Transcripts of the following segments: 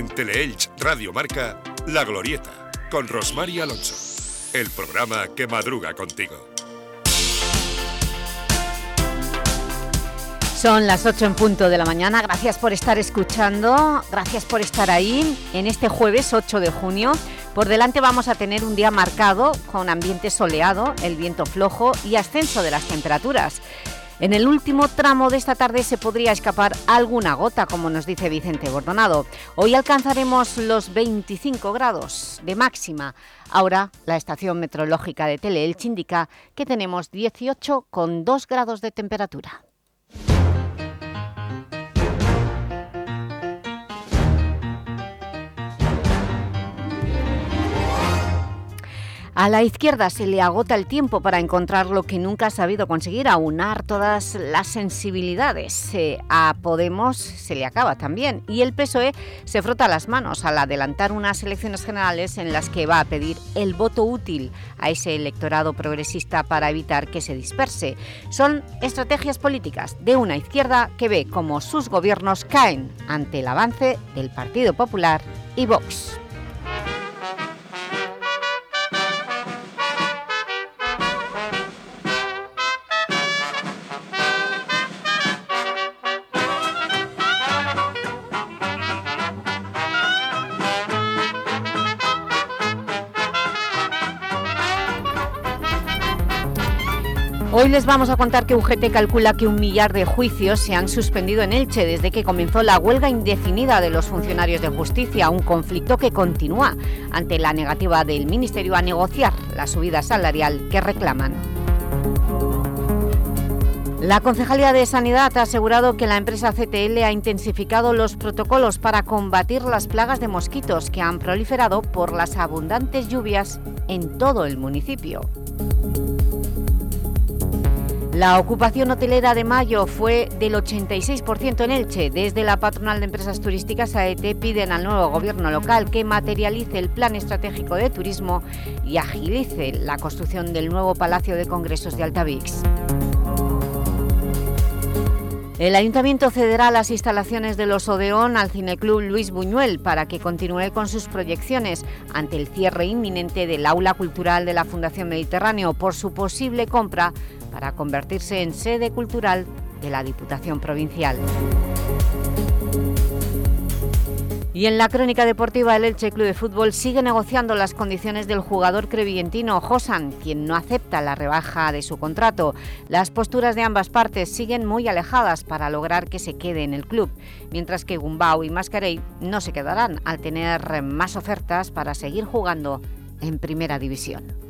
En Teleelch Radio Marca, La Glorieta, con Rosmar Alonso. El programa que madruga contigo. Son las 8 en punto de la mañana. Gracias por estar escuchando, gracias por estar ahí en este jueves 8 de junio. Por delante vamos a tener un día marcado con ambiente soleado, el viento flojo y ascenso de las temperaturas. En el último tramo de esta tarde se podría escapar alguna gota, como nos dice Vicente Bordonado. Hoy alcanzaremos los 25 grados de máxima. Ahora la estación meteorológica de Teleelch indica que tenemos 18,2 grados de temperatura. A la izquierda se le agota el tiempo para encontrar lo que nunca ha sabido conseguir, aunar todas las sensibilidades. a Podemos se le acaba también y el PSOE se frota las manos al adelantar unas elecciones generales en las que va a pedir el voto útil a ese electorado progresista para evitar que se disperse. Son estrategias políticas de una izquierda que ve como sus gobiernos caen ante el avance del Partido Popular y Vox. Hoy les vamos a contar que UGT calcula que un millar de juicios se han suspendido en Elche desde que comenzó la huelga indefinida de los funcionarios de justicia, un conflicto que continúa ante la negativa del Ministerio a negociar la subida salarial que reclaman. La Concejalía de Sanidad ha asegurado que la empresa CTL ha intensificado los protocolos para combatir las plagas de mosquitos que han proliferado por las abundantes lluvias en todo el municipio. La ocupación hotelera de mayo fue del 86% en Elche. Desde la patronal de empresas turísticas AET piden al nuevo gobierno local que materialice el plan estratégico de turismo y agilice la construcción del nuevo Palacio de Congresos de Altavix. El Ayuntamiento cederá las instalaciones de los Odeón al Cineclub Luis Buñuel para que continúe con sus proyecciones ante el cierre inminente del Aula Cultural de la Fundación Mediterráneo por su posible compra para convertirse en sede cultural de la Diputación Provincial. Y en la crónica deportiva, el Elche Club de Fútbol sigue negociando las condiciones del jugador crevillentino Josan, quien no acepta la rebaja de su contrato. Las posturas de ambas partes siguen muy alejadas para lograr que se quede en el club, mientras que Gumbau y Mascarey no se quedarán al tener más ofertas para seguir jugando en Primera División.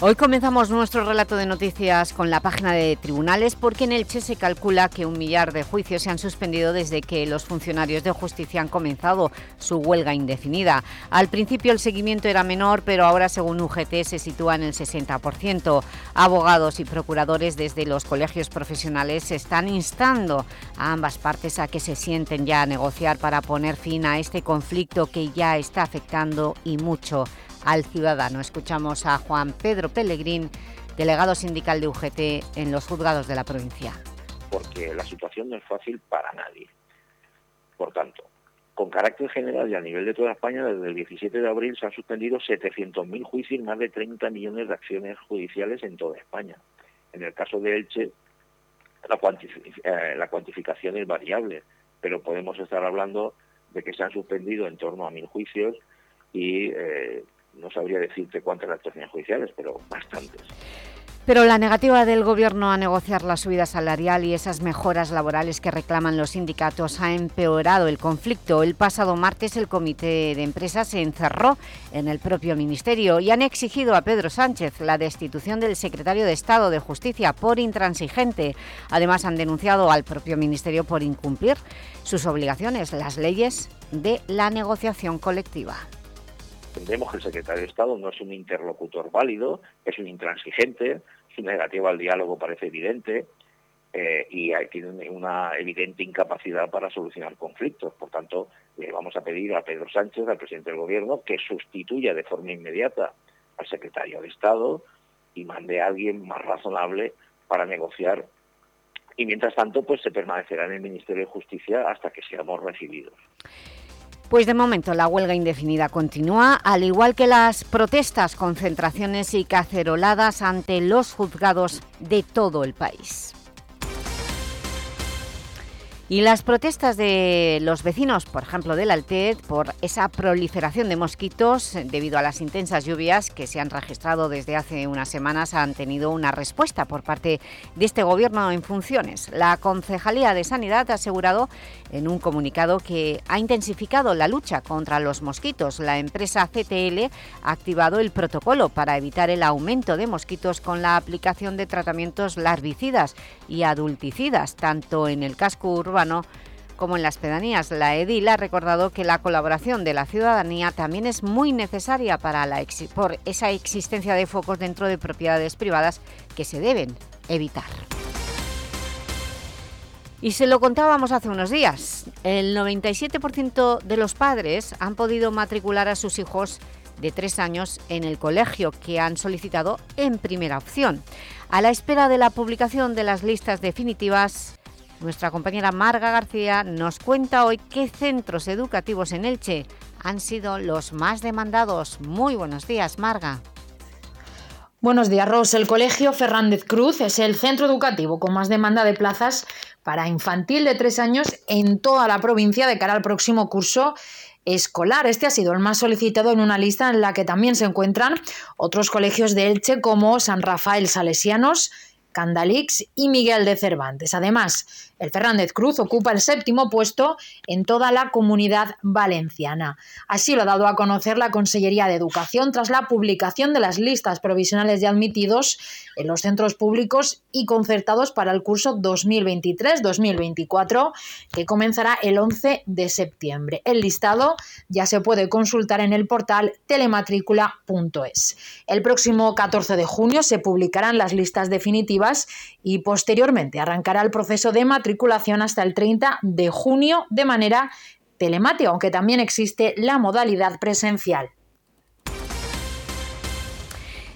Hoy comenzamos nuestro relato de noticias con la página de tribunales porque en Elche se calcula que un millar de juicios se han suspendido desde que los funcionarios de justicia han comenzado su huelga indefinida. Al principio el seguimiento era menor, pero ahora según UGT se sitúa en el 60%. Abogados y procuradores desde los colegios profesionales están instando a ambas partes a que se sienten ya a negociar para poner fin a este conflicto que ya está afectando y mucho al ciudadano. Escuchamos a Juan Pedro Pellegrín, delegado sindical de UGT en los juzgados de la provincia. Porque la situación no es fácil para nadie. Por tanto, con carácter general y a nivel de toda España, desde el 17 de abril se han suspendido 700.000 juicios y más de 30 millones de acciones judiciales en toda España. En el caso de Elche, la, eh, la cuantificación es variable, pero podemos estar hablando de que se han suspendido en torno a mil juicios y eh, no sabría decirte cuántas actuaciones judiciales, pero bastantes. Pero la negativa del Gobierno a negociar la subida salarial y esas mejoras laborales que reclaman los sindicatos ha empeorado el conflicto. El pasado martes el Comité de Empresas se encerró en el propio Ministerio y han exigido a Pedro Sánchez la destitución del secretario de Estado de Justicia por intransigente. Además han denunciado al propio Ministerio por incumplir sus obligaciones, las leyes de la negociación colectiva. Entendemos que el secretario de Estado no es un interlocutor válido, es un intransigente, su negativa al diálogo parece evidente eh, y tiene una evidente incapacidad para solucionar conflictos. Por tanto, le vamos a pedir a Pedro Sánchez, al presidente del Gobierno, que sustituya de forma inmediata al secretario de Estado y mande a alguien más razonable para negociar y mientras tanto pues se permanecerá en el Ministerio de Justicia hasta que seamos recibidos. Pues de momento la huelga indefinida continúa, al igual que las protestas, concentraciones y caceroladas ante los juzgados de todo el país. Y las protestas de los vecinos, por ejemplo del Altet, por esa proliferación de mosquitos debido a las intensas lluvias que se han registrado desde hace unas semanas, han tenido una respuesta por parte de este Gobierno en funciones. La Concejalía de Sanidad ha asegurado en un comunicado que ha intensificado la lucha contra los mosquitos. La empresa CTL ha activado el protocolo para evitar el aumento de mosquitos con la aplicación de tratamientos larvicidas y adulticidas, tanto en el casco urbano como en las pedanías. La EDIL ha recordado que la colaboración de la ciudadanía también es muy necesaria para por esa existencia de focos dentro de propiedades privadas que se deben evitar. Y se lo contábamos hace unos días, el 97% de los padres han podido matricular a sus hijos de tres años en el colegio que han solicitado en primera opción. A la espera de la publicación de las listas definitivas, nuestra compañera Marga García nos cuenta hoy qué centros educativos en Elche han sido los más demandados. Muy buenos días, Marga. Buenos días, Ros. El Colegio Fernández Cruz es el centro educativo con más demanda de plazas para infantil de tres años en toda la provincia de cara al próximo curso escolar. Este ha sido el más solicitado en una lista en la que también se encuentran otros colegios de Elche como San Rafael Salesianos, Candalix y Miguel de Cervantes. Además, el Fernández Cruz ocupa el séptimo puesto en toda la comunidad valenciana. Así lo ha dado a conocer la Consellería de Educación tras la publicación de las listas provisionales de admitidos en los centros públicos y concertados para el curso 2023-2024, que comenzará el 11 de septiembre. El listado ya se puede consultar en el portal telematrícula.es. El próximo 14 de junio se publicarán las listas definitivas y posteriormente arrancará el proceso de matriculación hasta el 30 de junio de manera telemática, aunque también existe la modalidad presencial.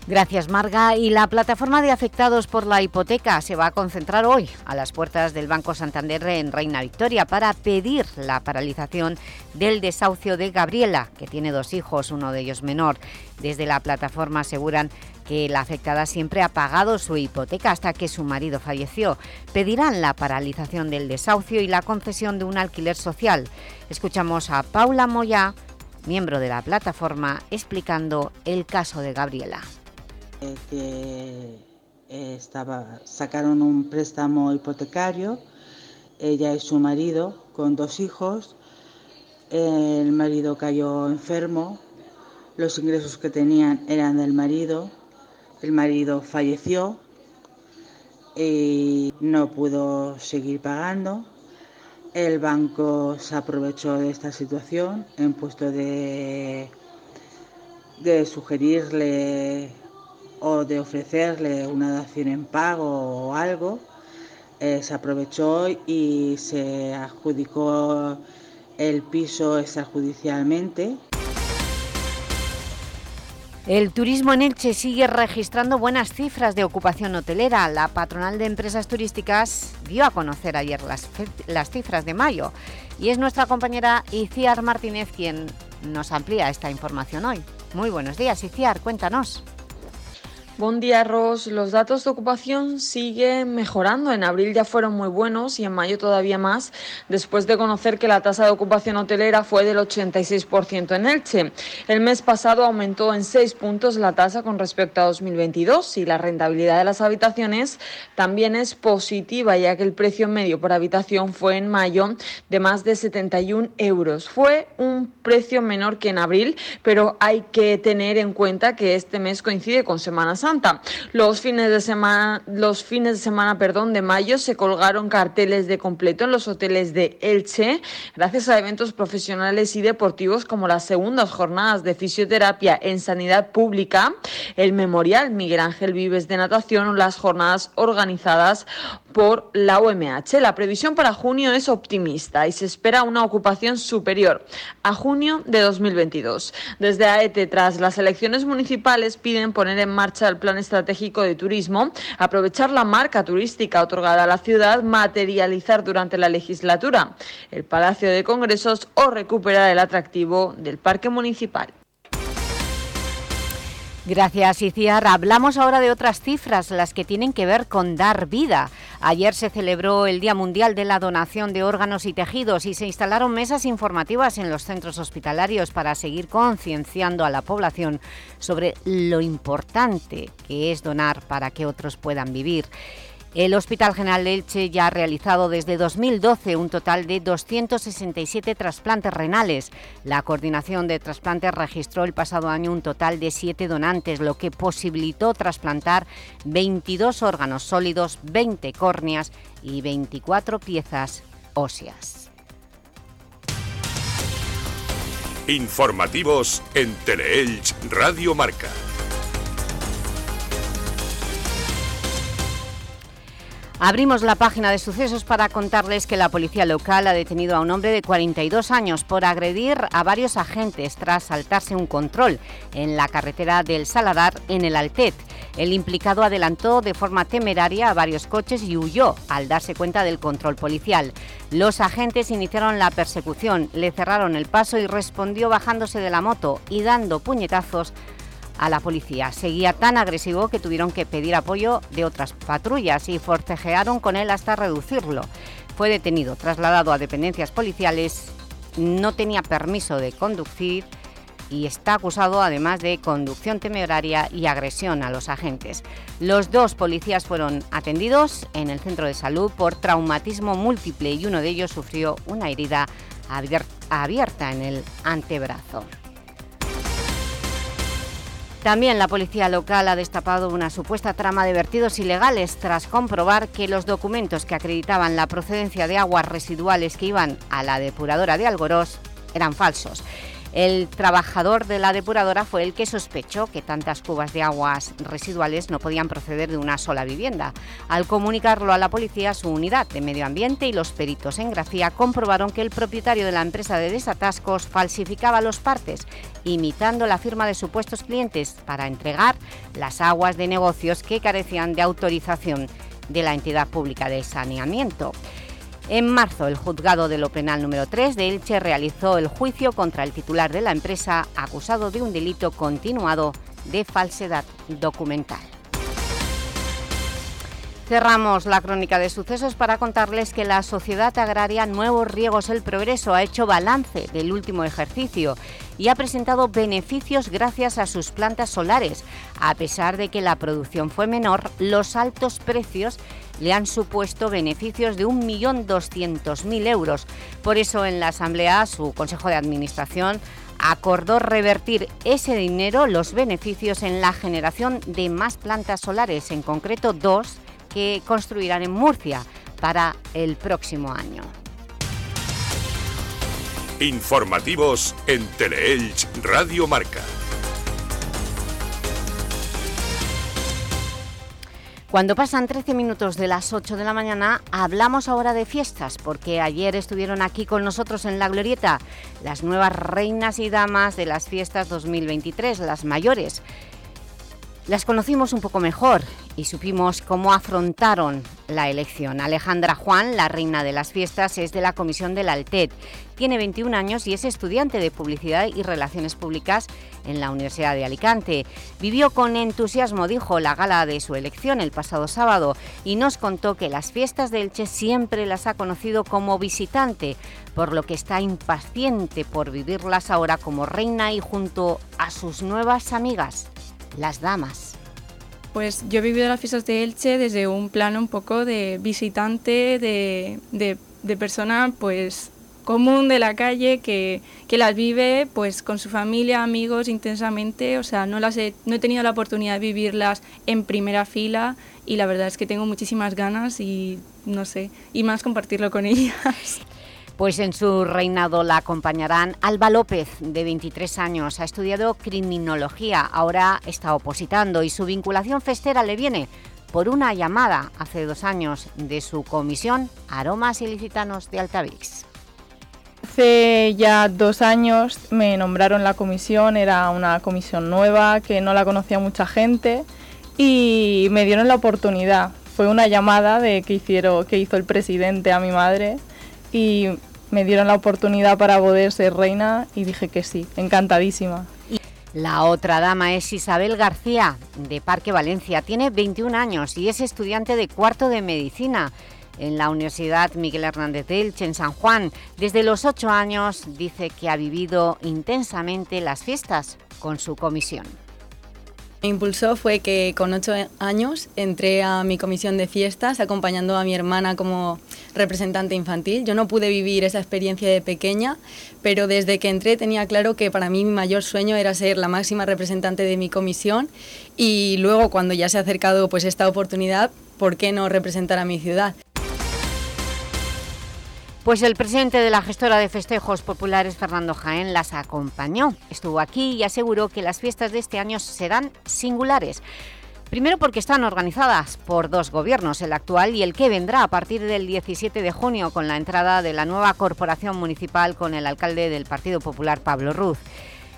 Gracias, Marga. Y la plataforma de afectados por la hipoteca se va a concentrar hoy a las puertas del Banco Santander en Reina Victoria para pedir la paralización del desahucio de Gabriela, que tiene dos hijos, uno de ellos menor. Desde la plataforma aseguran que la afectada siempre ha pagado su hipoteca hasta que su marido falleció. Pedirán la paralización del desahucio y la concesión de un alquiler social. Escuchamos a Paula Moya, miembro de la plataforma, explicando el caso de Gabriela. Eh, que eh, sacaron un préstamo hipotecario, ella y su marido, con dos hijos. El marido cayó enfermo, los ingresos que tenían eran del marido, el marido falleció y no pudo seguir pagando. El banco se aprovechó de esta situación en puesto de, de sugerirle o de ofrecerle una dación en pago o algo, eh, se aprovechó y se adjudicó el piso extrajudicialmente. El turismo en Elche sigue registrando buenas cifras de ocupación hotelera. La patronal de empresas turísticas dio a conocer ayer las, cifras de mayo y es nuestra compañera Iciar Martínez quien nos amplía esta información hoy. Muy buenos días, Iciar, cuéntanos. Buen día, Ros. Los datos de ocupación siguen mejorando. En abril ya fueron muy buenos y en mayo todavía más, después de conocer que la tasa de ocupación hotelera fue del 86% en Elche. El mes pasado aumentó en 6 puntos la tasa con respecto a 2022 y la rentabilidad de las habitaciones también es positiva, ya que el precio medio por habitación fue en mayo de más de 71 euros. Fue un precio menor que en abril, pero hay que tener en cuenta que este mes coincide con Semana Santa los fines de semana, los fines de semana, perdón, de mayo se colgaron carteles de completo en los hoteles de Elche, gracias a eventos profesionales y deportivos como las segundas jornadas de fisioterapia en sanidad pública, el memorial Miguel Ángel Vives de natación o las jornadas organizadas por la UMH. La previsión para junio es optimista y se espera una ocupación superior a junio de 2022. Desde AET, tras las elecciones municipales, piden poner en marcha el Plan Estratégico de Turismo, aprovechar la marca turística otorgada a la ciudad, materializar durante la legislatura el Palacio de Congresos o recuperar el atractivo del Parque Municipal. Gracias, Iciar. Hablamos ahora de otras cifras, las que tienen que ver con dar vida. Ayer se celebró el Día Mundial de la Donación de Órganos y Tejidos y se instalaron mesas informativas en los centros hospitalarios para seguir concienciando a la población sobre lo importante que es donar para que otros puedan vivir. El Hospital General de Elche ya ha realizado desde 2012 un total de 267 trasplantes renales. La Coordinación de Trasplantes registró el pasado año un total de 7 donantes, lo que posibilitó trasplantar 22 órganos sólidos, 20 córneas y 24 piezas óseas. Informativos en Teleelch Radio Marca. Abrimos la página de sucesos para contarles que la policía local ha detenido a un hombre de 42 años por agredir a varios agentes tras saltarse un control en la carretera del Saladar en el Altet. El implicado adelantó de forma temeraria a varios coches y huyó al darse cuenta del control policial. Los agentes iniciaron la persecución, le cerraron el paso y respondió bajándose de la moto y dando puñetazos a la policía. Seguía tan agresivo que tuvieron que pedir apoyo de otras patrullas y forcejearon con él hasta reducirlo. Fue detenido, trasladado a dependencias policiales, no tenía permiso de conducir y está acusado además de conducción temeraria y agresión a los agentes. Los dos policías fueron atendidos en el centro de salud por traumatismo múltiple y uno de ellos sufrió una herida abierta en el antebrazo. También la policía local ha destapado una supuesta trama de vertidos ilegales tras comprobar que los documentos que acreditaban la procedencia de aguas residuales que iban a la depuradora de Algorós eran falsos. El trabajador de la depuradora fue el que sospechó que tantas cubas de aguas residuales no podían proceder de una sola vivienda. Al comunicarlo a la policía, su unidad de medio ambiente y los peritos en Gracia comprobaron que el propietario de la empresa de desatascos falsificaba los partes, imitando la firma de supuestos clientes para entregar las aguas de negocios que carecían de autorización de la entidad pública de saneamiento. En marzo, el juzgado de lo penal número 3 de Elche realizó el juicio contra el titular de la empresa acusado de un delito continuado de falsedad documental. Cerramos la crónica de sucesos para contarles que la Sociedad Agraria Nuevos Riegos El Progreso ha hecho balance del último ejercicio y ha presentado beneficios gracias a sus plantas solares. A pesar de que la producción fue menor, los altos precios le han supuesto beneficios de 1.200.000 euros. Por eso en la Asamblea su Consejo de Administración acordó revertir ese dinero, los beneficios, en la generación de más plantas solares, en concreto dos que construirán en Murcia para el próximo año. Informativos en Teleelch Radio Marca. Cuando pasan 13 minutos de las 8 de la mañana, hablamos ahora de fiestas, porque ayer estuvieron aquí con nosotros en La Glorieta las nuevas reinas y damas de las fiestas 2023, las mayores. Las conocimos un poco mejor y supimos cómo afrontaron la elección. Alejandra Juan, la reina de las fiestas, es de la Comisión del Altet. Tiene 21 años y es estudiante de Publicidad y Relaciones Públicas en la Universidad de Alicante. Vivió con entusiasmo, dijo, la gala de su elección el pasado sábado y nos contó que las fiestas de Elche siempre las ha conocido como visitante, por lo que está impaciente por vivirlas ahora como reina y junto a sus nuevas amigas las damas? Pues yo he vivido las fiestas de Elche desde un plano un poco de visitante, de, de, persona pues común de la calle que, que, las vive pues con su familia, amigos intensamente, o sea, no las he, no he tenido la oportunidad de vivirlas en primera fila y la verdad es que tengo muchísimas ganas y no sé, y más compartirlo con ellas. Pues en su reinado la acompañarán Alba López, de 23 años. Ha estudiado criminología, ahora está opositando y su vinculación festera le viene por una llamada hace dos años de su comisión Aromas Ilicitanos de Altavix. Hace ya dos años me nombraron la comisión, era una comisión nueva que no la conocía mucha gente y me dieron la oportunidad. Fue una llamada de que, que hizo el presidente a mi madre y me dieron la oportunidad para poder ser reina y dije que sí, encantadísima. La otra dama es Isabel García, de Parque Valencia. Tiene 21 años y es estudiante de cuarto de Medicina en la Universidad Miguel Hernández de Elche, en San Juan. Desde los 8 años dice que ha vivido intensamente las fiestas con su comisión. Me impulsó fue que con ocho años entré a mi comisión de fiestas acompañando a mi hermana como representante infantil. Yo no pude vivir esa experiencia de pequeña, pero desde que entré tenía claro que para mí mi mayor sueño era ser la máxima representante de mi comisión y luego cuando ya se ha acercado pues esta oportunidad, ¿por qué no representar a mi ciudad? Pues el presidente de la gestora de festejos populares, Fernando Jaén, las acompañó. Estuvo aquí y aseguró que las fiestas de este año serán singulares. Primero porque están organizadas por dos gobiernos, el actual y el que vendrá a partir del 17 de junio con la entrada de la nueva corporación municipal con el alcalde del Partido Popular, Pablo Ruz.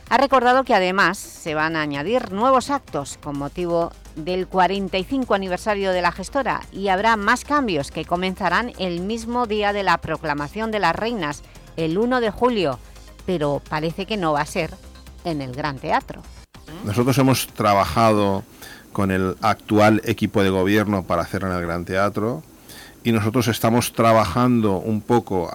Ha recordado que además se van a añadir nuevos actos con motivo del 45 aniversario de la gestora y habrá más cambios que comenzarán el mismo día de la proclamación de las reinas, el 1 de julio, pero parece que no va a ser en el Gran Teatro. Nosotros hemos trabajado con el actual equipo de gobierno para hacer en el Gran Teatro y nosotros estamos trabajando un poco,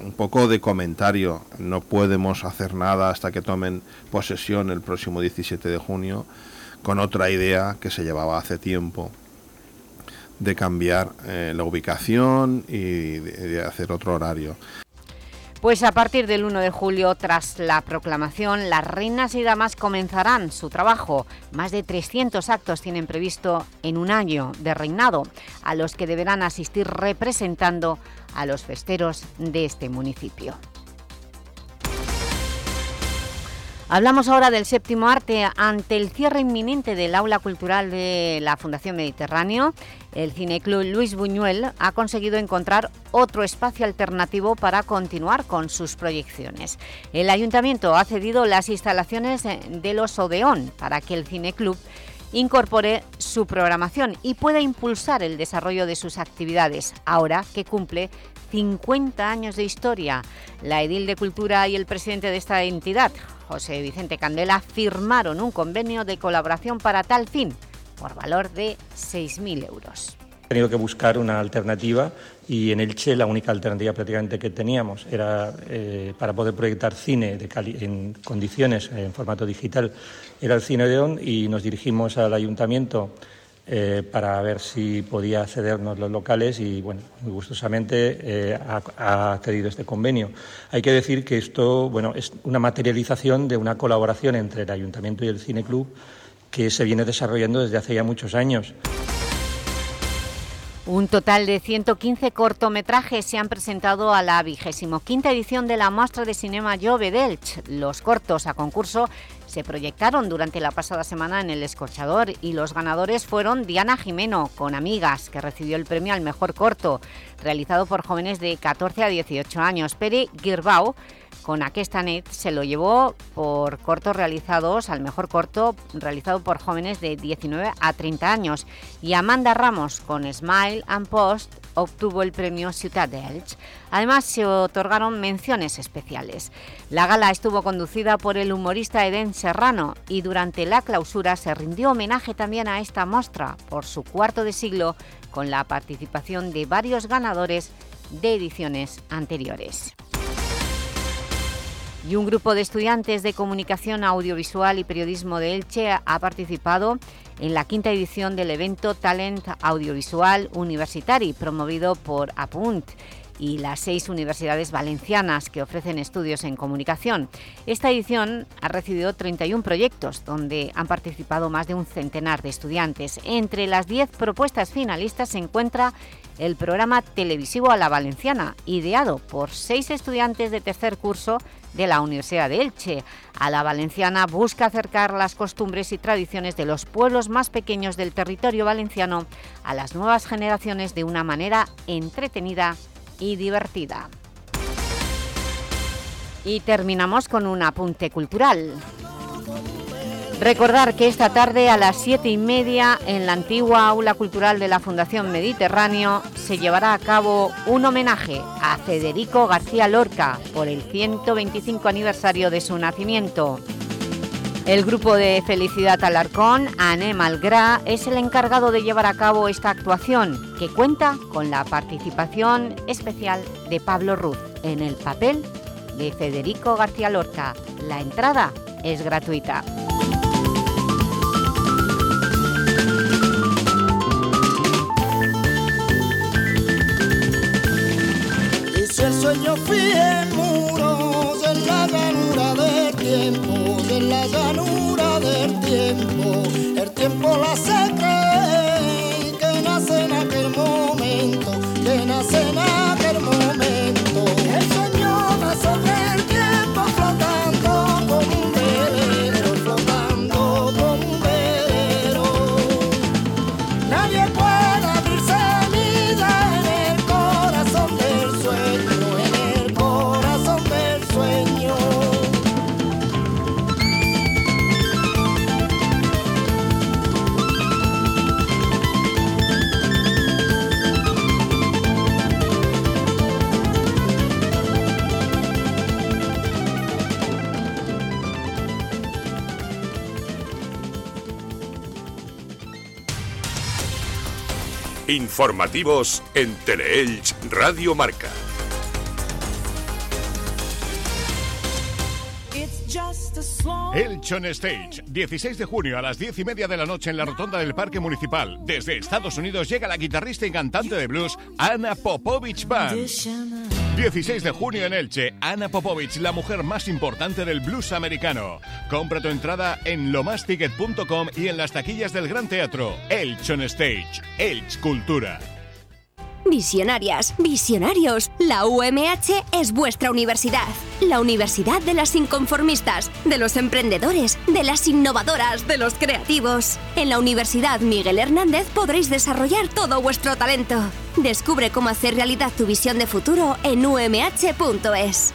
un poco de comentario. No podemos hacer nada hasta que tomen posesión el próximo 17 de junio con otra idea que se llevaba hace tiempo de cambiar eh, la ubicación y de hacer otro horario. Pues a partir del 1 de julio, tras la proclamación, las reinas y damas comenzarán su trabajo. Más de 300 actos tienen previsto en un año de reinado, a los que deberán asistir representando a los festeros de este municipio. Hablamos ahora del séptimo arte. Ante el cierre inminente del aula cultural de la Fundación Mediterráneo, el Cineclub Luis Buñuel ha conseguido encontrar otro espacio alternativo para continuar con sus proyecciones. El Ayuntamiento ha cedido las instalaciones de los Odeón para que el Cineclub incorpore su programación y pueda impulsar el desarrollo de sus actividades, ahora que cumple 50 años de historia. La edil de Cultura y el presidente de esta entidad, José Vicente Candela, firmaron un convenio de colaboración para tal fin, por valor de 6.000 euros. He tenido que buscar una alternativa y en Elche la única alternativa prácticamente que teníamos era eh, para poder proyectar cine en condiciones, en formato digital, era el Cine Odeón y nos dirigimos al ayuntamiento eh, para ver si podía cedernos los locales y, bueno, muy gustosamente eh, ha, cedido este convenio. Hay que decir que esto, bueno, es una materialización de una colaboración entre el Ayuntamiento y el Cine Club que se viene desarrollando desde hace ya muchos años. Un total de 115 cortometrajes se han presentado a la vigésimo quinta edición de la muestra de cinema Jove Delch. Los cortos a concurso se proyectaron durante la pasada semana en El Escorchador y los ganadores fueron Diana Jimeno, con Amigas, que recibió el premio al mejor corto, realizado por jóvenes de 14 a 18 años. Pere Girbau, con Aquest se lo llevó por cortos realizados, al mejor corto realizado por jóvenes de 19 a 30 años. Y Amanda Ramos, con Smile and Post, obtuvo el premio Ciudad de Elche. Además, se otorgaron menciones especiales. La gala estuvo conducida por el humorista Eden Serrano y durante la clausura se rindió homenaje también a esta muestra por su cuarto de siglo con la participación de varios ganadores de ediciones anteriores y un grupo de estudiantes de Comunicación Audiovisual y Periodismo de Elche ha participado en la quinta edición del evento Talent Audiovisual Universitari, promovido por APUNT, y las seis universidades valencianas que ofrecen estudios en comunicación. Esta edición ha recibido 31 proyectos, donde han participado más de un centenar de estudiantes. Entre las 10 propuestas finalistas se encuentra el programa televisivo a la valenciana, ideado por seis estudiantes de tercer curso de la Universidad de Elche. A la valenciana busca acercar las costumbres y tradiciones de los pueblos más pequeños del territorio valenciano a las nuevas generaciones de una manera entretenida y divertida. Y terminamos con un apunte cultural. Recordar que esta tarde a las siete y media en la antigua Aula Cultural de la Fundación Mediterráneo se llevará a cabo un homenaje a Federico García Lorca por el 125 aniversario de su nacimiento. El grupo de Felicidad Alarcón, Ané Malgrá, es el encargado de llevar a cabo esta actuación, que cuenta con la participación especial de Pablo Ruz en el papel de Federico García Lorca. La entrada es gratuita. El sueño fije muros en la llanura del tiempo, en la llanura del tiempo, el tiempo la hace Informativos en Teleelch Radio Marca. Elchon Stage, 16 de junio a las 10 y media de la noche en la rotonda del Parque Municipal. Desde Estados Unidos llega la guitarrista y cantante de blues Ana Popovich Band. 16 de junio en Elche, Ana Popovich, la mujer más importante del blues americano. Compra tu entrada en lomasticket.com y en las taquillas del Gran Teatro. Elchon Stage, Elch Cultura. Visionarias, visionarios, la UMH es vuestra universidad. La universidad de las inconformistas, de los emprendedores, de las innovadoras, de los creativos. En la Universidad Miguel Hernández podréis desarrollar todo vuestro talento. Descubre cómo hacer realidad tu visión de futuro en umh.es.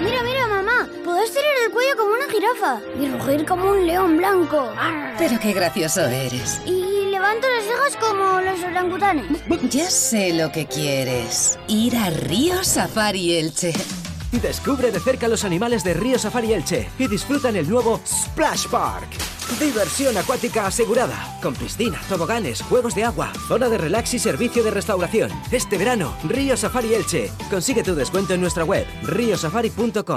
Mira, mira, mamá, puedo estirar el cuello como una jirafa y rugir como un león blanco. Pero qué gracioso eres. Y levanto las cejas como los orangutanes. Ya sé lo que quieres. Ir a Río Safari Elche. Descubre de cerca los animales de Río Safari Elche y disfruta en el nuevo Splash Park. Diversión acuática asegurada, con piscina, toboganes, juegos de agua, zona de relax y servicio de restauración. Este verano, Río Safari Elche. Consigue tu descuento en nuestra web, riosafari.com.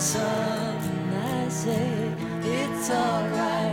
eyes up and I say, it's alright.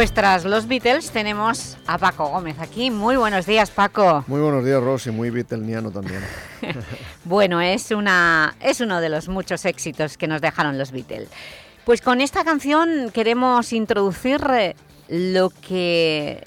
Pues tras los Beatles tenemos a Paco Gómez aquí. Muy buenos días, Paco. Muy buenos días, Rosy, muy beatleniano también. Bueno, es, una, es uno de los muchos éxitos que nos dejaron los Beatles. Pues con esta canción queremos introducir eh, lo que...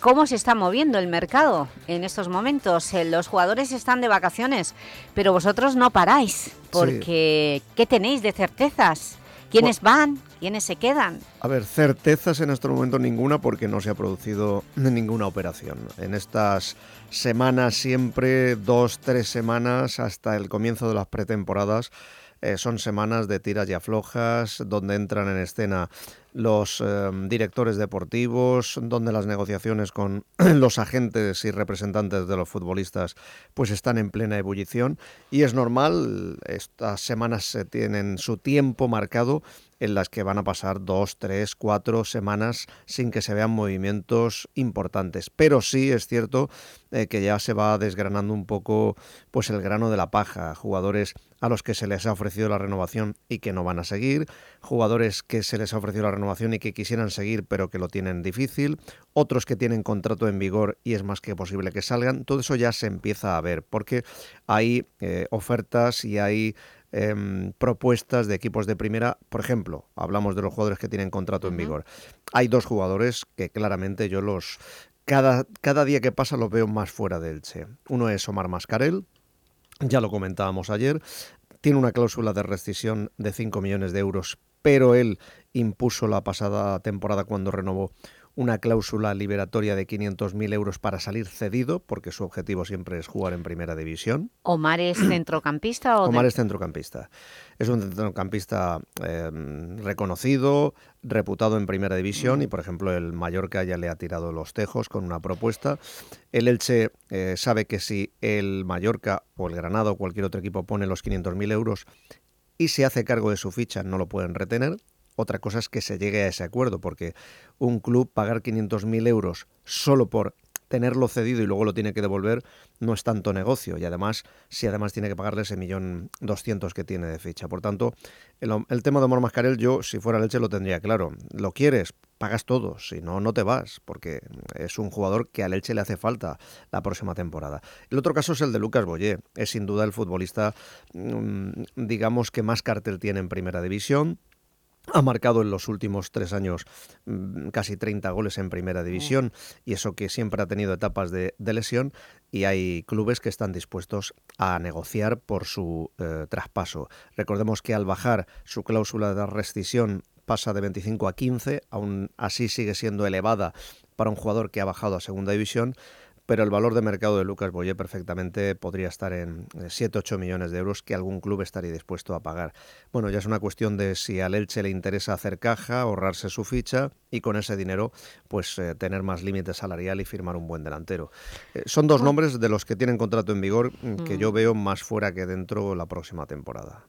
cómo se está moviendo el mercado en estos momentos. Eh, Los jugadores están de vacaciones, pero vosotros no paráis, porque ¿qué tenéis de certezas? ¿Quiénes van? ¿Quiénes se quedan? A ver, certezas en este momento ninguna porque no se ha producido ninguna operación. En estas semanas siempre, dos, tres semanas hasta el comienzo de las pretemporadas, eh, son semanas de tiras y aflojas, donde entran en escena los eh, directores deportivos, donde las negociaciones con los agentes y representantes de los futbolistas pues están en plena ebullición y es normal, estas semanas se tienen su tiempo marcado en las que van a pasar dos, tres, cuatro semanas sin que se vean movimientos importantes. Pero sí es cierto eh, que ya se va desgranando un poco pues el grano de la paja. Jugadores a los que se les ha ofrecido la renovación y que no van a seguir, jugadores que se les ha ofrecido la renovación y que quisieran seguir pero que lo tienen difícil, otros que tienen contrato en vigor y es más que posible que salgan. Todo eso ya se empieza a ver porque hay eh, ofertas y hay em, propuestas de equipos de primera. Por ejemplo, hablamos de los jugadores que tienen contrato en vigor. Hay dos jugadores que claramente yo los cada, cada día que pasa los veo más fuera del Che. Uno es Omar Mascarel, ya lo comentábamos ayer, tiene una cláusula de rescisión de 5 millones de euros, pero él impuso la pasada temporada cuando renovó una cláusula liberatoria de 500.000 euros para salir cedido, porque su objetivo siempre es jugar en primera división. ¿Omar es centrocampista? O Omar de- es centrocampista. Es un centrocampista eh, reconocido, reputado en primera división y, por ejemplo, el Mallorca ya le ha tirado los tejos con una propuesta. El Elche eh, sabe que si el Mallorca o el Granada o cualquier otro equipo pone los 500.000 euros y se hace cargo de su ficha, no lo pueden retener. Otra cosa es que se llegue a ese acuerdo, porque un club pagar 500.000 euros solo por tenerlo cedido y luego lo tiene que devolver no es tanto negocio y además si además tiene que pagarle ese millón doscientos que tiene de ficha. Por tanto, el, tema de Omar Mascarel yo si fuera Leche lo tendría claro. ¿Lo quieres? Pagas todo, si no, no te vas, porque es un jugador que a Elche le hace falta la próxima temporada. El otro caso es el de Lucas Boyé. Es sin duda el futbolista, mm, digamos, que más cartel tiene en primera división. Ha marcado en los últimos tres años mm, casi 30 goles en primera división y eso que siempre ha tenido etapas de, de lesión y hay clubes que están dispuestos a negociar por su eh, traspaso. Recordemos que al bajar su cláusula de rescisión pasa de 25 a 15, aún así sigue siendo elevada para un jugador que ha bajado a segunda división, pero el valor de mercado de Lucas Boyé perfectamente podría estar en 7-8 millones de euros que algún club estaría dispuesto a pagar. Bueno, ya es una cuestión de si al Elche le interesa hacer caja, ahorrarse su ficha y con ese dinero pues eh, tener más límite salarial y firmar un buen delantero. Eh, son dos nombres de los que tienen contrato en vigor mm, que yo veo más fuera que dentro la próxima temporada.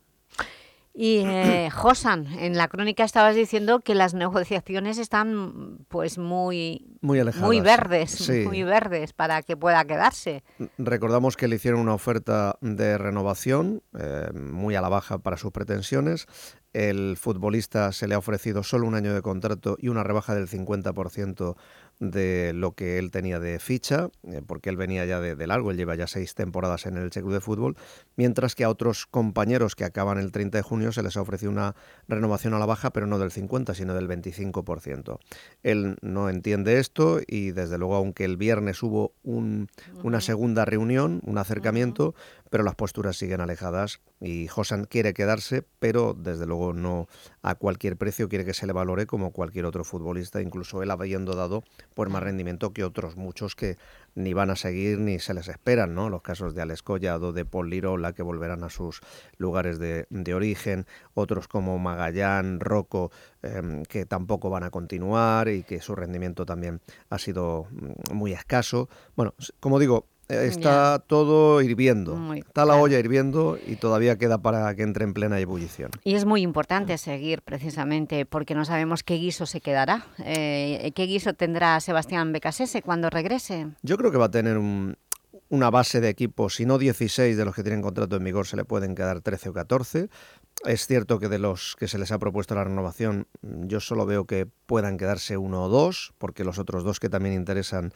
Y eh, Josan, en la crónica estabas diciendo que las negociaciones están pues muy, Muy alejadas. muy verdes, Sí. muy verdes para que pueda quedarse. Recordamos que le hicieron una oferta de renovación eh, muy a la baja para sus pretensiones. El futbolista se le ha ofrecido solo un año de contrato y una rebaja del 50% de lo que él tenía de ficha, eh, porque él venía ya de, de largo, él lleva ya seis temporadas en el Elche Club de Fútbol, mientras que a otros compañeros que acaban el 30 de junio se les ha ofrecido una renovación a la baja, pero no del 50, sino del 25%. Él no entiende esto y desde luego, aunque el viernes hubo un- una segunda reunión, un acercamiento, pero las posturas siguen alejadas y Josan quiere quedarse, pero desde luego no a cualquier precio, quiere que se le valore como cualquier otro futbolista, incluso él habiendo dado pues más rendimiento que otros muchos que ni van a seguir ni se les esperan, ¿no? Los casos de Alex Collado, de Paul Lirola, que volverán a sus lugares de, de origen, otros como Magallán, Rocco, em, que tampoco van a continuar y que su rendimiento también ha sido mm, muy escaso. Bueno, como digo, está todo hirviendo, Muy está la olla hirviendo y todavía queda para que entre en plena ebullición. Y es muy importante seguir precisamente porque no sabemos qué guiso se quedará. Eh, ¿Qué guiso tendrá Sebastián Becasese cuando regrese? Yo creo que va a tener un- una base de equipos, si no 16 de los que tienen contrato en vigor, se le pueden quedar 13 o 14. Es cierto que de los que se les ha propuesto la renovación, yo solo veo que puedan quedarse uno o dos, porque los otros dos que también interesan,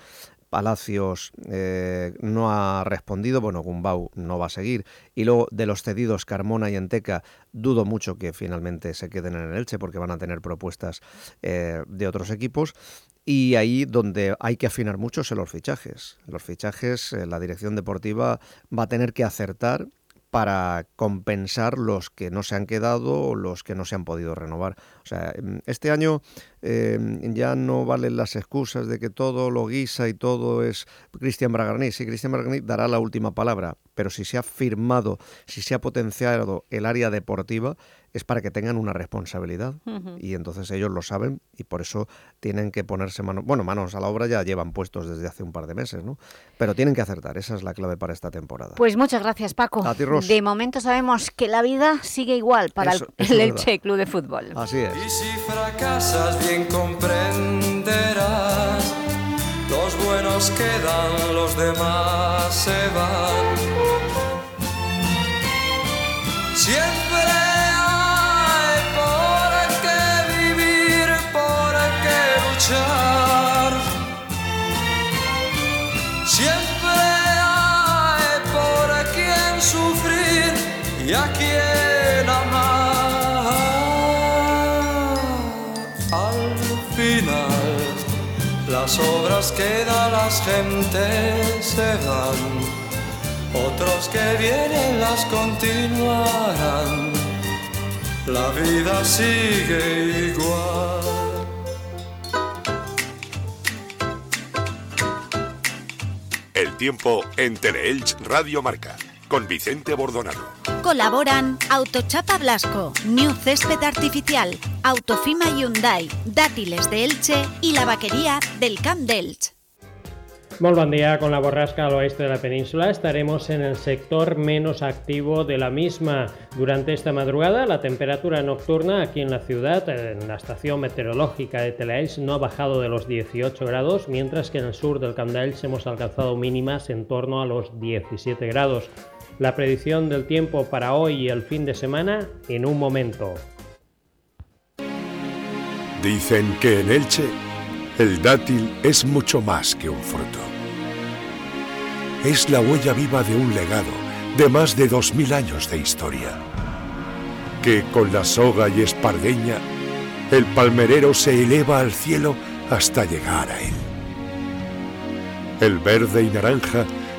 Palacios eh, no ha respondido, bueno, Gumbau no va a seguir. Y luego de los cedidos, Carmona y Enteca, dudo mucho que finalmente se queden en el Elche, porque van a tener propuestas eh, de otros equipos. Y ahí donde hay que afinar mucho es en los fichajes. Los fichajes, eh, la dirección deportiva va a tener que acertar para compensar los que no se han quedado o los que no se han podido renovar. O sea, em, este año eh, ya no valen las excusas de que todo lo guisa y todo es Cristian Bragarni. Sí, Cristian Bragarni dará la última palabra, pero si se ha firmado, si se ha potenciado el área deportiva, es para que tengan una responsabilidad. Y entonces ellos lo saben y por eso tienen que ponerse manos, bueno, manos a la obra ya llevan puestos desde hace un par de meses, ¿no? Pero tienen que acertar, esa es la clave para esta temporada. Pues muchas gracias, Paco. A ti, Ros. De momento sabemos que la vida sigue igual para el- Eso- el, Elche. Club de Fútbol. Así es. Y si fracasas bien comprenderás, los buenos quedan, los demás se van. Siempre Las obras que da las gentes se van, otros que vienen las continuarán. La vida sigue igual. El tiempo en Teleelch Radio Marca con Vicente Bordonado. Colaboran Autochapa Blasco, New Césped Artificial, Autofima Hyundai, Dátiles de Elche y la vaquería del Camp d'Elche. Muy buen día. Con la borrasca al oeste de la península estaremos en el sector menos activo de la misma. Durante esta madrugada la temperatura nocturna aquí en la ciudad, en la estación meteorológica de Telaels, no ha bajado de los 18 grados, mientras que en el sur del Camp d'Elche hemos alcanzado mínimas en torno a los 17 grados. La predicción del tiempo para hoy y el fin de semana en un momento. Dicen que en Elche el dátil es mucho más que un fruto. Es la huella viva de un legado de más de 2.000 años de historia. Que con la soga y espardeña, el palmerero se eleva al cielo hasta llegar a él. El verde y naranja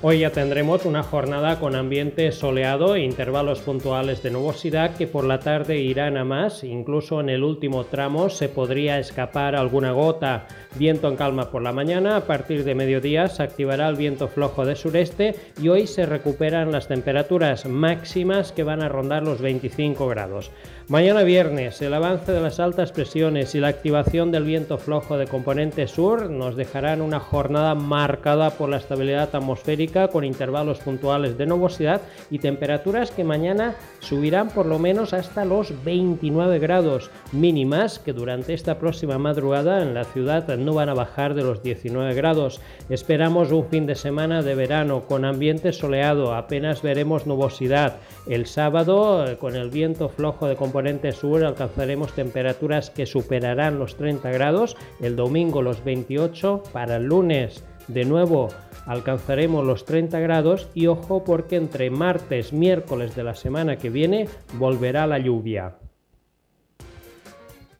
Hoy ya tendremos una jornada con ambiente soleado e intervalos puntuales de nubosidad que por la tarde irán a más, incluso en el último tramo se podría escapar alguna gota. Viento en calma por la mañana, a partir de mediodía se activará el viento flojo de sureste y hoy se recuperan las temperaturas máximas que van a rondar los 25 grados. Mañana viernes, el avance de las altas presiones y la activación del viento flojo de componente sur nos dejarán una jornada marcada por la estabilidad atmosférica con intervalos puntuales de nubosidad y temperaturas que mañana subirán por lo menos hasta los 29 grados mínimas que durante esta próxima madrugada en la ciudad no van a bajar de los 19 grados. Esperamos un fin de semana de verano con ambiente soleado, apenas veremos nubosidad. El sábado, eh, con el viento flojo de componente sur, alcanzaremos temperaturas que superarán los 30 grados, el domingo los 28, para el lunes de nuevo alcanzaremos los 30 grados y ojo porque entre martes, miércoles de la semana que viene volverá la lluvia.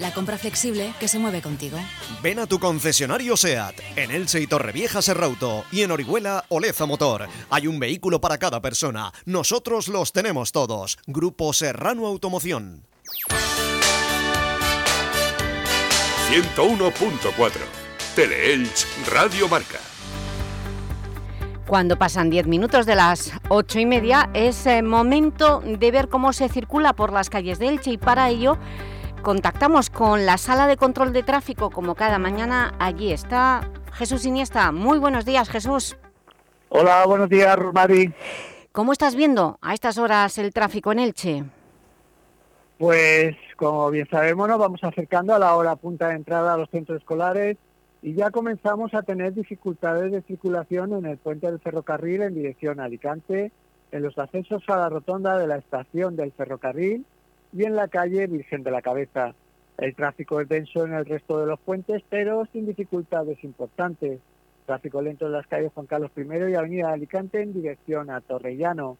La compra flexible que se mueve contigo. Ven a tu concesionario SEAT, en Elche y Torrevieja Serrauto, y en Orihuela Oleza Motor. Hay un vehículo para cada persona. Nosotros los tenemos todos. Grupo Serrano Automoción. 101.4 Teleelch Radio Marca. Cuando pasan 10 minutos de las 8 y media es eh, momento de ver cómo se circula por las calles de Elche y para ello contactamos con la sala de control de tráfico como cada mañana. Allí está Jesús Iniesta. Muy buenos días, Jesús. Hola, buenos días, Mari. ¿Cómo estás viendo a estas horas el tráfico en Elche? Pues, como bien sabemos, nos vamos acercando a la hora punta de entrada a los centros escolares y ya comenzamos a tener dificultades de circulación en el puente del ferrocarril en dirección a Alicante, en los accesos a la rotonda de la estación del ferrocarril y en la calle Virgen de la Cabeza. El tráfico es denso en el resto de los puentes, pero sin dificultades importantes. Tráfico lento en las calles Juan Carlos I y Avenida Alicante en dirección a Torrellano.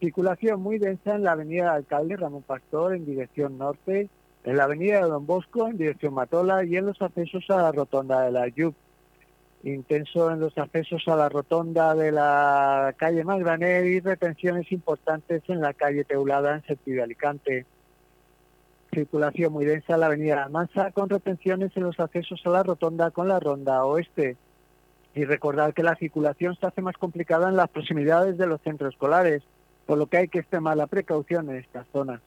Circulación muy densa en la Avenida Alcalde Ramón Pastor en dirección norte, en la Avenida de Don Bosco en dirección Matola y en los accesos a la rotonda de la Yup. Intenso en los accesos a la rotonda de la calle Magraner y retenciones importantes en la calle Teulada en sentido Alicante circulación muy densa en la avenida Almansa con retenciones en los accesos a la rotonda con la ronda oeste. Y recordar que la circulación se hace más complicada en las proximidades de los centros escolares, por lo que hay que extremar la precaución en esta zona.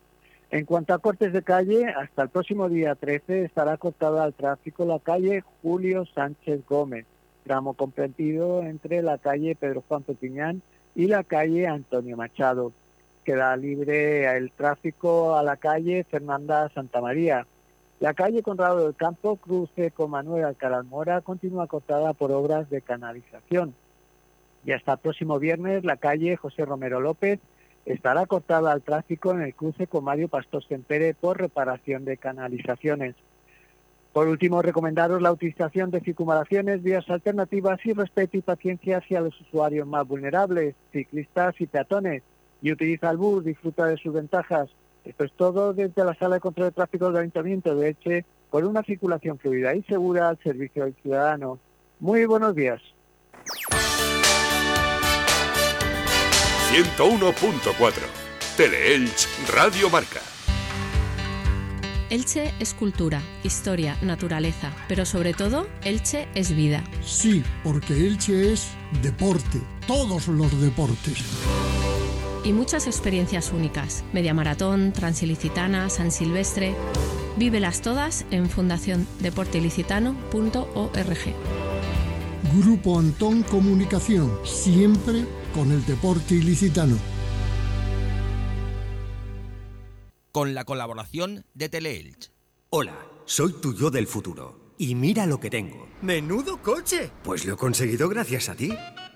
En cuanto a cortes de calle, hasta el próximo día 13 estará cortada al tráfico la calle Julio Sánchez Gómez, tramo comprendido entre la calle Pedro Juan Petiñán y la calle Antonio Machado queda libre el tráfico a la calle Fernanda Santa María. La calle Conrado del Campo, cruce con Manuel Alcalá Mora, continúa cortada por obras de canalización. Y hasta el próximo viernes, la calle José Romero López estará cortada al tráfico en el cruce con Mario Pastor Sempere por reparación de canalizaciones. Por último, recomendaros la utilización de circunvalaciones, vías alternativas y respeto y paciencia hacia los usuarios más vulnerables, ciclistas y peatones y utiliza el bus, disfruta de sus ventajas. Esto es todo desde la Sala de Control de Tráfico del Ayuntamiento de Eche, con una circulación fluida y segura al servicio del ciudadano. Muy buenos días. 101.4 Teleelch Radio Marca. Elche es cultura, historia, naturaleza, pero sobre todo, Elche es vida. Sí, porque Elche es deporte, todos los deportes y muchas experiencias únicas. Media Maratón, Transilicitana, San Silvestre. Vívelas todas en fundaciondeporteilicitano.org. Grupo Antón Comunicación, siempre con el deporte ilicitano. Con la colaboración de Teleelch. Hola, soy tu yo del futuro. Y mira lo que tengo. ¡Menudo coche! Pues lo he conseguido gracias a ti.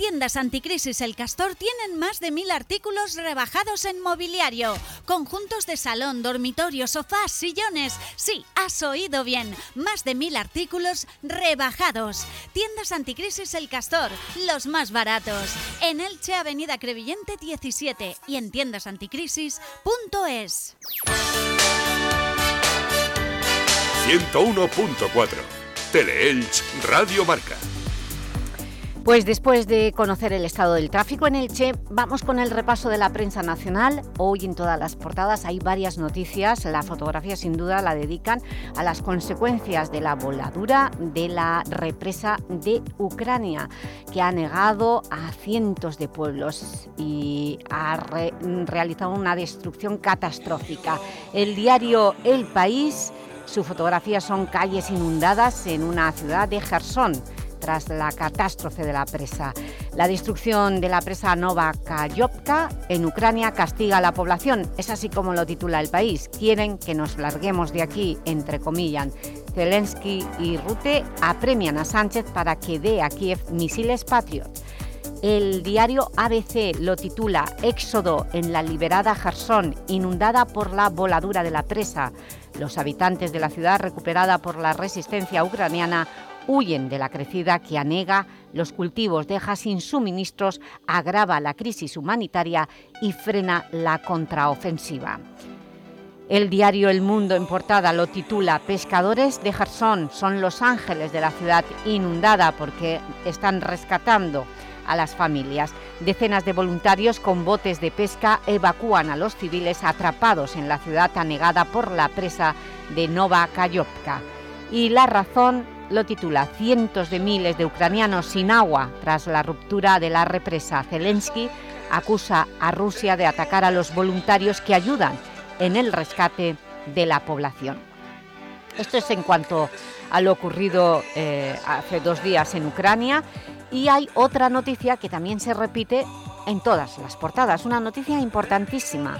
En tiendas anticrisis El Castor tienen más de mil artículos rebajados en mobiliario. Conjuntos de salón, dormitorio, sofás, sillones. Sí, has oído bien. Más de mil artículos rebajados. Tiendas anticrisis El Castor, los más baratos. En Elche, Avenida Crevillente 17 y en tiendasanticrisis.es. 101.4 Teleelch Radio Marca. Pues después de conocer el estado del tráfico en Elche, vamos con el repaso de la prensa nacional. Hoy en todas las portadas hay varias noticias. La fotografía sin duda la dedican a las consecuencias de la voladura de la represa de Ucrania, que ha negado a cientos de pueblos y ha realizado una destrucción catastrófica. El diario El País, su fotografía son calles inundadas en una ciudad de Gerson tras la catástrofe de la presa. La destrucción de la presa Nova Kayovka en Ucrania castiga a la población. Es así como lo titula el país. Quieren que nos larguemos de aquí, entre comillas. Zelensky y Rute apremian a Sánchez para que dé a Kiev misiles Patriot. El diario ABC lo titula Éxodo en la liberada Gerson, inundada por la voladura de la presa. Los habitantes de la ciudad recuperada por la resistencia ucraniana huyen de la crecida que anega los cultivos, deja sin suministros, agrava la crisis humanitaria y frena la contraofensiva. El diario El Mundo en portada lo titula Pescadores de Jarsón son los ángeles de la ciudad inundada porque están rescatando a las familias. Decenas de voluntarios con botes de pesca evacúan a los civiles atrapados en la ciudad anegada por la presa de Nova Kayovka. Y la razón lo titula Cientos de miles de ucranianos sin agua tras la ruptura de la represa. Zelensky acusa a Rusia de atacar a los voluntarios que ayudan en el rescate de la población. Esto es en cuanto a lo ocurrido eh, hace dos días en Ucrania y hay otra noticia que también se repite en todas las portadas, una noticia importantísima.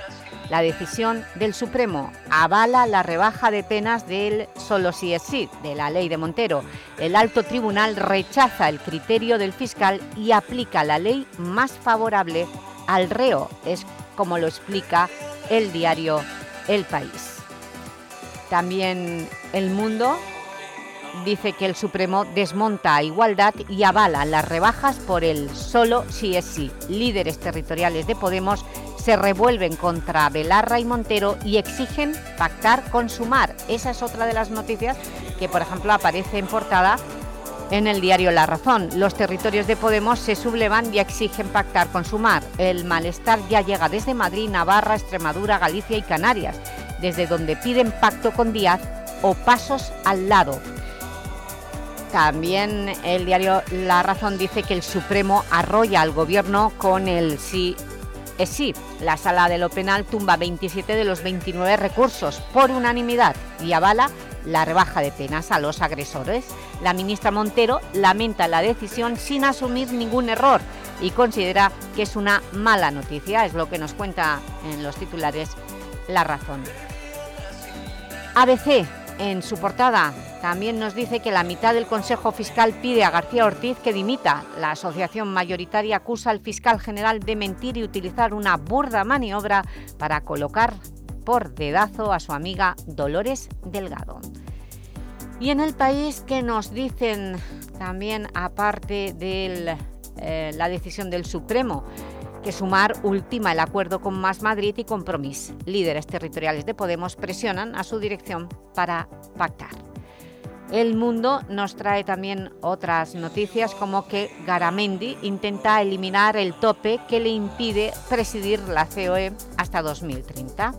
La decisión del Supremo avala la rebaja de penas del solo si es sí, de la ley de Montero. El alto tribunal rechaza el criterio del fiscal y aplica la ley más favorable al reo, es como lo explica el diario El País. También El Mundo dice que el Supremo desmonta a Igualdad y avala las rebajas por el solo si es sí. Líderes territoriales de Podemos se revuelven contra Belarra y Montero y exigen pactar con Sumar. Esa es otra de las noticias que, por ejemplo, aparece en portada en el diario La Razón. Los territorios de Podemos se sublevan y exigen pactar con Sumar. El malestar ya llega desde Madrid, Navarra, Extremadura, Galicia y Canarias, desde donde piden pacto con Díaz o pasos al lado. También el diario La Razón dice que el Supremo arrolla al Gobierno con el sí es sí. La Sala de lo Penal tumba 27 de los 29 recursos por unanimidad y avala la rebaja de penas a los agresores. La ministra Montero lamenta la decisión sin asumir ningún error y considera que es una mala noticia, es lo que nos cuenta en los titulares La Razón. ABC, en su portada, también nos dice que la mitad del Consejo Fiscal pide a García Ortiz que dimita. La asociación mayoritaria acusa al fiscal general de mentir y utilizar una burda maniobra para colocar por dedazo a su amiga Dolores Delgado. Y en el país que nos dicen también, aparte de eh, la decisión del Supremo, que Sumar ultima el acuerdo con Más Madrid y Compromís. Líderes territoriales de Podemos presionan a su dirección para pactar. El Mundo nos trae también otras noticias como que Garamendi intenta eliminar el tope que le impide presidir la COE hasta 2030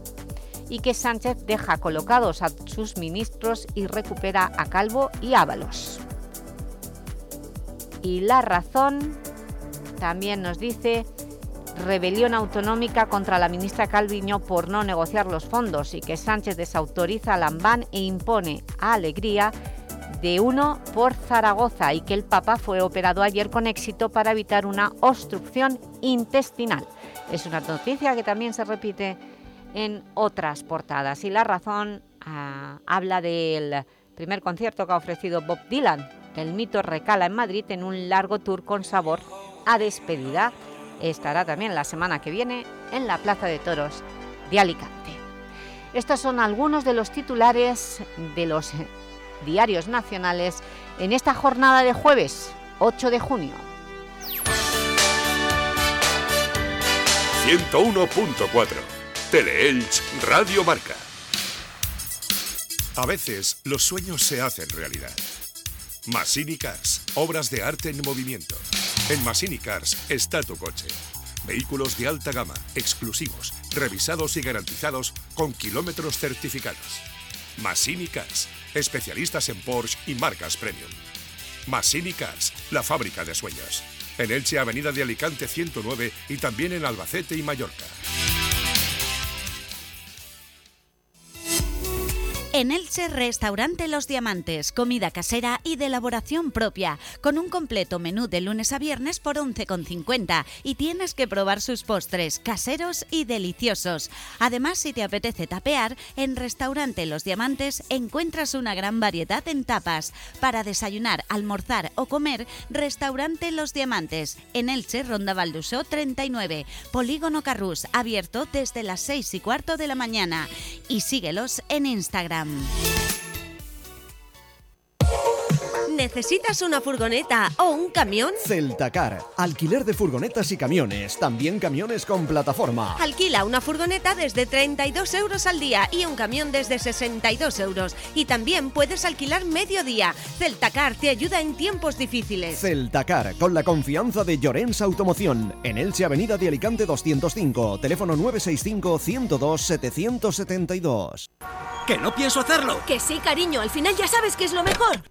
y que Sánchez deja colocados a sus ministros y recupera a Calvo y Ábalos. Y La Razón también nos dice rebelión autonómica contra la ministra Calviño por no negociar los fondos y que Sánchez desautoriza a Lambán e impone a Alegría de uno por Zaragoza y que el Papa fue operado ayer con éxito para evitar una obstrucción intestinal. Es una noticia que también se repite en otras portadas y la razón ah, habla del primer concierto que ha ofrecido Bob Dylan. El mito recala en Madrid en un largo tour con sabor a despedida. Estará también la semana que viene en la Plaza de Toros de Alicante. Estos son algunos de los titulares de los diarios nacionales en esta jornada de jueves 8 de junio. 101.4 Teleelch Radio Marca. A veces los sueños se hacen realidad. Masini Cars, obras de arte en movimiento En Masini Cars está tu coche. Vehículos de alta gama, exclusivos, revisados y garantizados con kilómetros certificados. Masini Cars, especialistas en Porsche y marcas premium. Masini Cars, la fábrica de sueños. En Elche, Avenida de Alicante 109 y también en Albacete y Mallorca. En Elche, restaurante Los Diamantes, comida casera y de elaboración propia, con un completo menú de lunes a viernes por 11,50 y tienes que probar sus postres, caseros y deliciosos. Además, si te apetece tapear, en restaurante Los Diamantes encuentras una gran variedad en tapas. Para desayunar, almorzar o comer, restaurante Los Diamantes, en Elche, Ronda Valdusó 39, Polígono Carrús, abierto desde las 6 y cuarto de la mañana. Y síguelos en Instagram. Hum. ¿Necesitas una furgoneta o un camión? Celtacar, alquiler de furgonetas y camiones, también camiones con plataforma. Alquila una furgoneta desde 32 euros al día y un camión desde 62 euros. Y también puedes alquilar medio día. Celtacar te ayuda en tiempos difíciles. Celtacar, con la confianza de Llorens Automoción, en Elche Avenida de Alicante 205, teléfono 965 102 772. ¡Que no pienso hacerlo! Que sí, cariño, al final ya sabes que es lo mejor.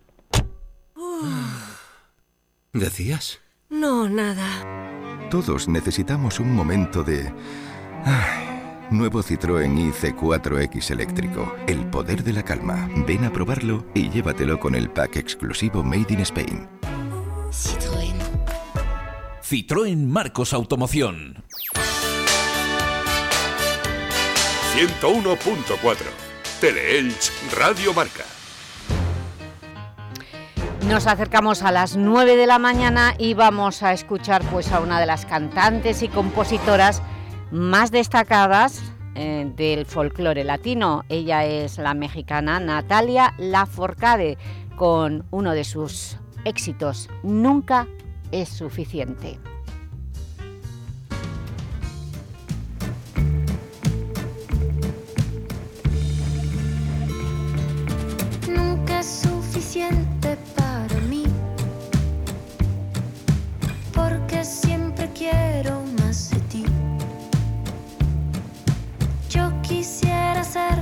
¿Decías? No, nada. Todos necesitamos un momento de... Ay, nuevo Citroën IC4X eléctrico. El poder de la calma. Ven a probarlo y llévatelo con el pack exclusivo Made in Spain. Citroën. Citroën Marcos Automoción. 101.4 Teleelch Radio Marca. Nos acercamos a las 9 de la mañana y vamos a escuchar pues, a una de las cantantes y compositoras más destacadas eh, del folclore latino. Ella es la mexicana Natalia Laforcade, con uno de sus éxitos, Nunca es suficiente. Nunca es suficiente quisiera